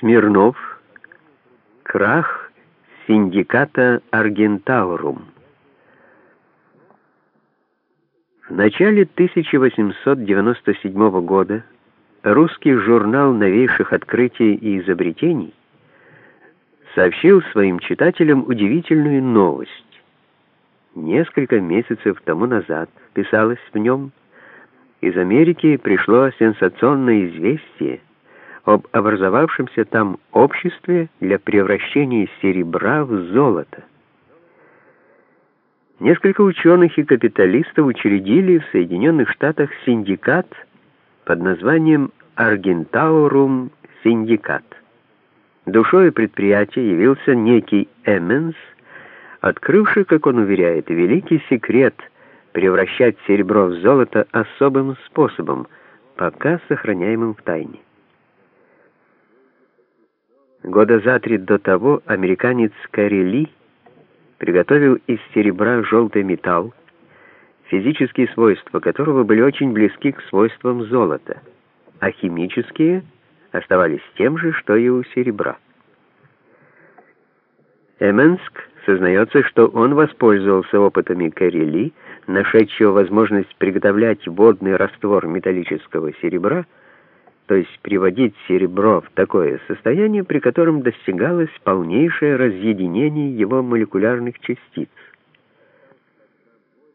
Смирнов. Крах синдиката «Аргентаурум». В начале 1897 года русский журнал новейших открытий и изобретений сообщил своим читателям удивительную новость. Несколько месяцев тому назад, писалось в нем, из Америки пришло сенсационное известие об образовавшемся там обществе для превращения серебра в золото. Несколько ученых и капиталистов учредили в Соединенных Штатах синдикат под названием «Аргентаурум Синдикат». Душой предприятия явился некий Эмменс, открывший, как он уверяет, великий секрет превращать серебро в золото особым способом, пока сохраняемым в тайне. Года за три до того американец Карели приготовил из серебра желтый металл, физические свойства которого были очень близки к свойствам золота, а химические оставались тем же, что и у серебра. Эменск сознается, что он воспользовался опытами Карели, нашедшего возможность приготовлять водный раствор металлического серебра, то есть приводить серебро в такое состояние, при котором достигалось полнейшее разъединение его молекулярных частиц.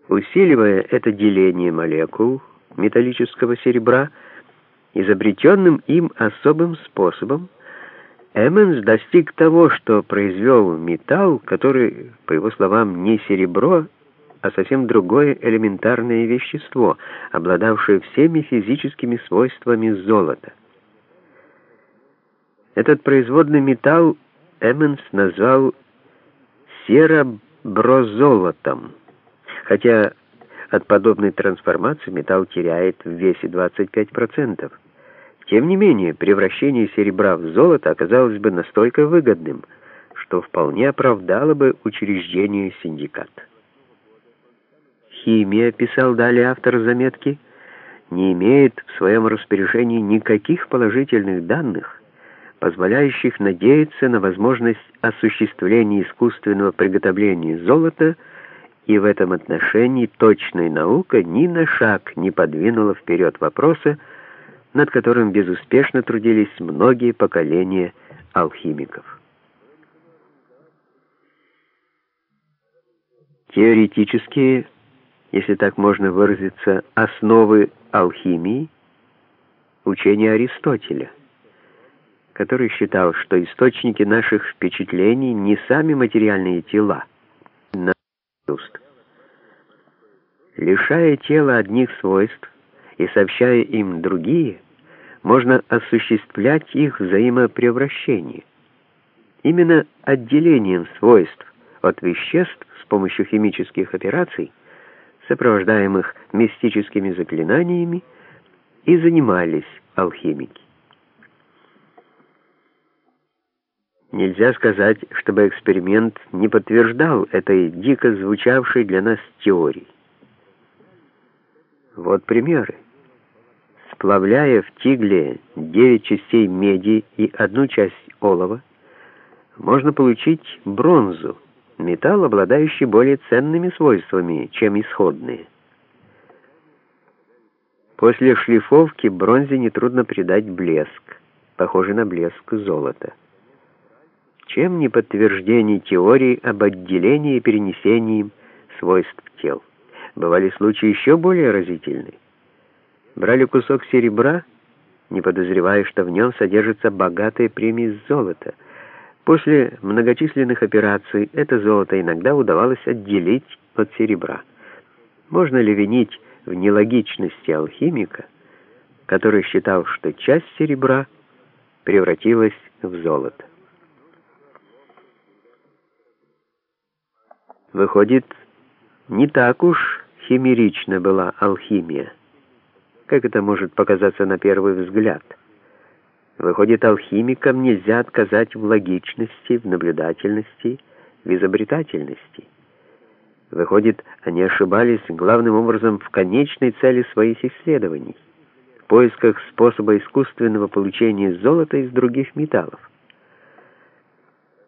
Усиливая это деление молекул металлического серебра, изобретенным им особым способом, Эмменс достиг того, что произвел металл, который, по его словам, не серебро, а совсем другое элементарное вещество, обладавшее всеми физическими свойствами золота. Этот производный металл Эмменс назвал сероброзолотом, хотя от подобной трансформации металл теряет в весе 25%. Тем не менее, превращение серебра в золото оказалось бы настолько выгодным, что вполне оправдало бы учреждение синдиката. Химия, писал далее автор заметки, не имеет в своем распоряжении никаких положительных данных, позволяющих надеяться на возможность осуществления искусственного приготовления золота, и в этом отношении точная наука ни на шаг не подвинула вперед вопроса, над которым безуспешно трудились многие поколения алхимиков. Теоретические, если так можно выразиться, основы алхимии — учение Аристотеля, который считал, что источники наших впечатлений не сами материальные тела, но чувств. Лишая тела одних свойств и сообщая им другие — можно осуществлять их взаимопревращение. Именно отделением свойств от веществ с помощью химических операций, сопровождаемых мистическими заклинаниями, и занимались алхимики. Нельзя сказать, чтобы эксперимент не подтверждал этой дико звучавшей для нас теории. Вот примеры. Сплавляя в тигле 9 частей меди и одну часть олова, можно получить бронзу, металл, обладающий более ценными свойствами, чем исходные. После шлифовки бронзе нетрудно придать блеск, похожий на блеск золота. Чем не подтверждение теории об отделении и перенесении свойств тел? Бывали случаи еще более разительные брали кусок серебра, не подозревая, что в нем содержится богатая примесь золота. После многочисленных операций это золото иногда удавалось отделить от серебра. Можно ли винить в нелогичности алхимика, который считал, что часть серебра превратилась в золото? Выходит, не так уж химерична была алхимия как это может показаться на первый взгляд. Выходит, алхимикам нельзя отказать в логичности, в наблюдательности, в изобретательности. Выходит, они ошибались главным образом в конечной цели своих исследований, в поисках способа искусственного получения золота из других металлов.